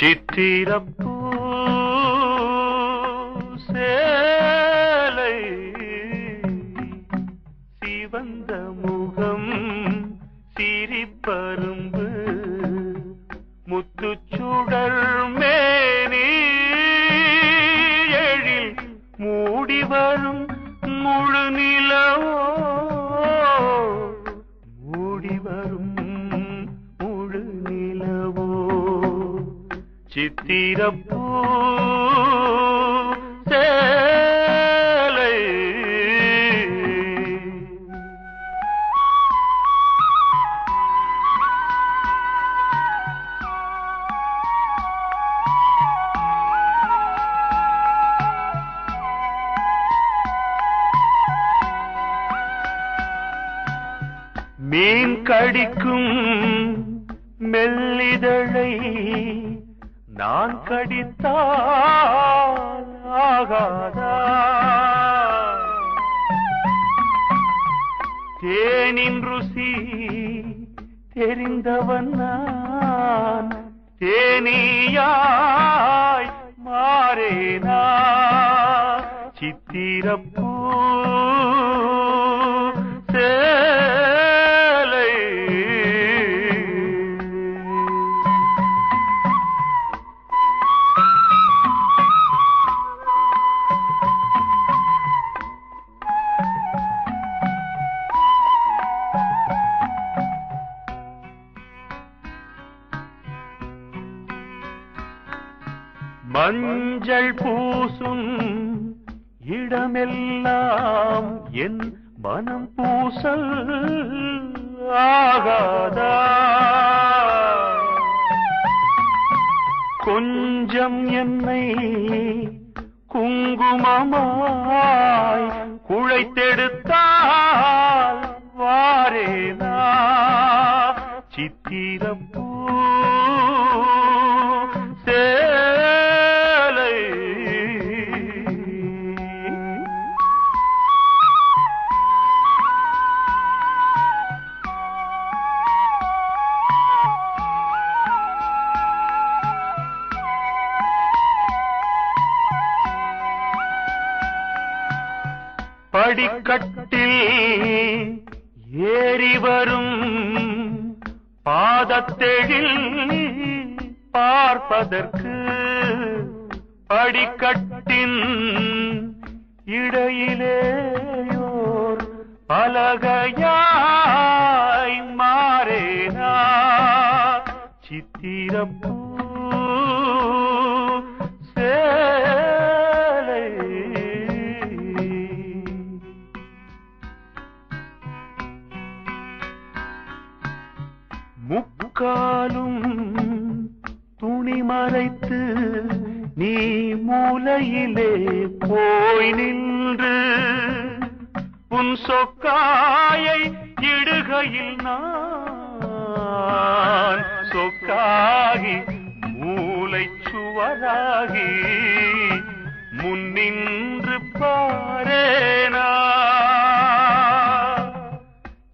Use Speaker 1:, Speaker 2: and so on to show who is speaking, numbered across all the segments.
Speaker 1: சித்திரப்பூ சேலை சிவந்த முகம் சிரிப்பரும்பு முத்துச்சுடர் சித்திரப்பூ சேலை. மீன் கடிக்கும் மெல்லிதழை நான் கடித்தால் ஆகாதா? தேனின் ருசி தெரிந்தவன் நான். தேனியாய் மாறேனா. சித்திரப்பூ மஞ்சள் பூசும் இடமெல்லாம் என் மனம் பூசல் ஆகாதா. கொஞ்சம் என்னை குங்குமமாய் குழைத்தெடுத்தால் வாரேனா. சித்திரம் படிக்கட்டில் ஏறி வரும் பாதத்தெழில் பார்ப்பதற்கு படிக்கட்டின் இடையிலேயோர் பலகையாய் மாறேனா சித்திரப்பூ முக்காலும் துணி மறைத்து நீ மூலையிலே போய் நின்று உன் சொக்காயை இடுகையில் நான் சொக்காகி மூளை சுவராகி முன்னின்று பாரேனா.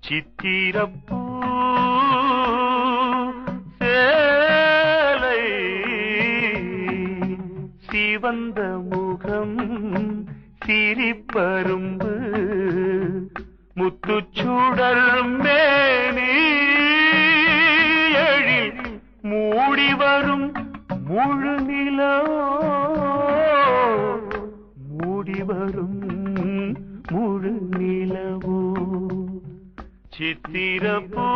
Speaker 1: சித்திரப்பூ சிவந்த முகம் சிரிப்பரும்பு. முத்துச்சூடல் மேனி மூடி வரும் முழு நிலோ. மூடி வரும் முழு நிலவோ. சித்திரப்பூ